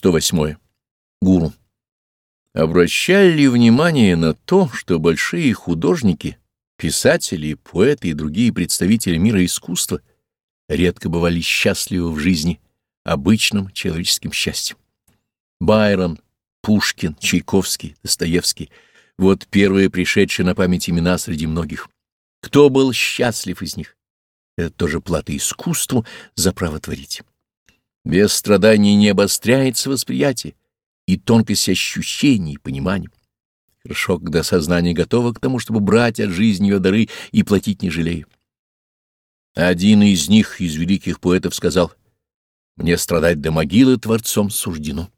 108. Гуру. Обращали ли внимание на то, что большие художники, писатели, поэты и другие представители мира искусства редко бывали счастливы в жизни обычным человеческим счастьем? Байрон, Пушкин, Чайковский, Достоевский — вот первые пришедшие на память имена среди многих. Кто был счастлив из них? Это тоже плата искусству за право творить. Без страданий не обостряется восприятие и тонкость ощущений и понимания. Хорошо, когда сознание готово к тому, чтобы брать от жизни ее дары и платить не жалея. Один из них, из великих поэтов, сказал, «Мне страдать до могилы Творцом суждено».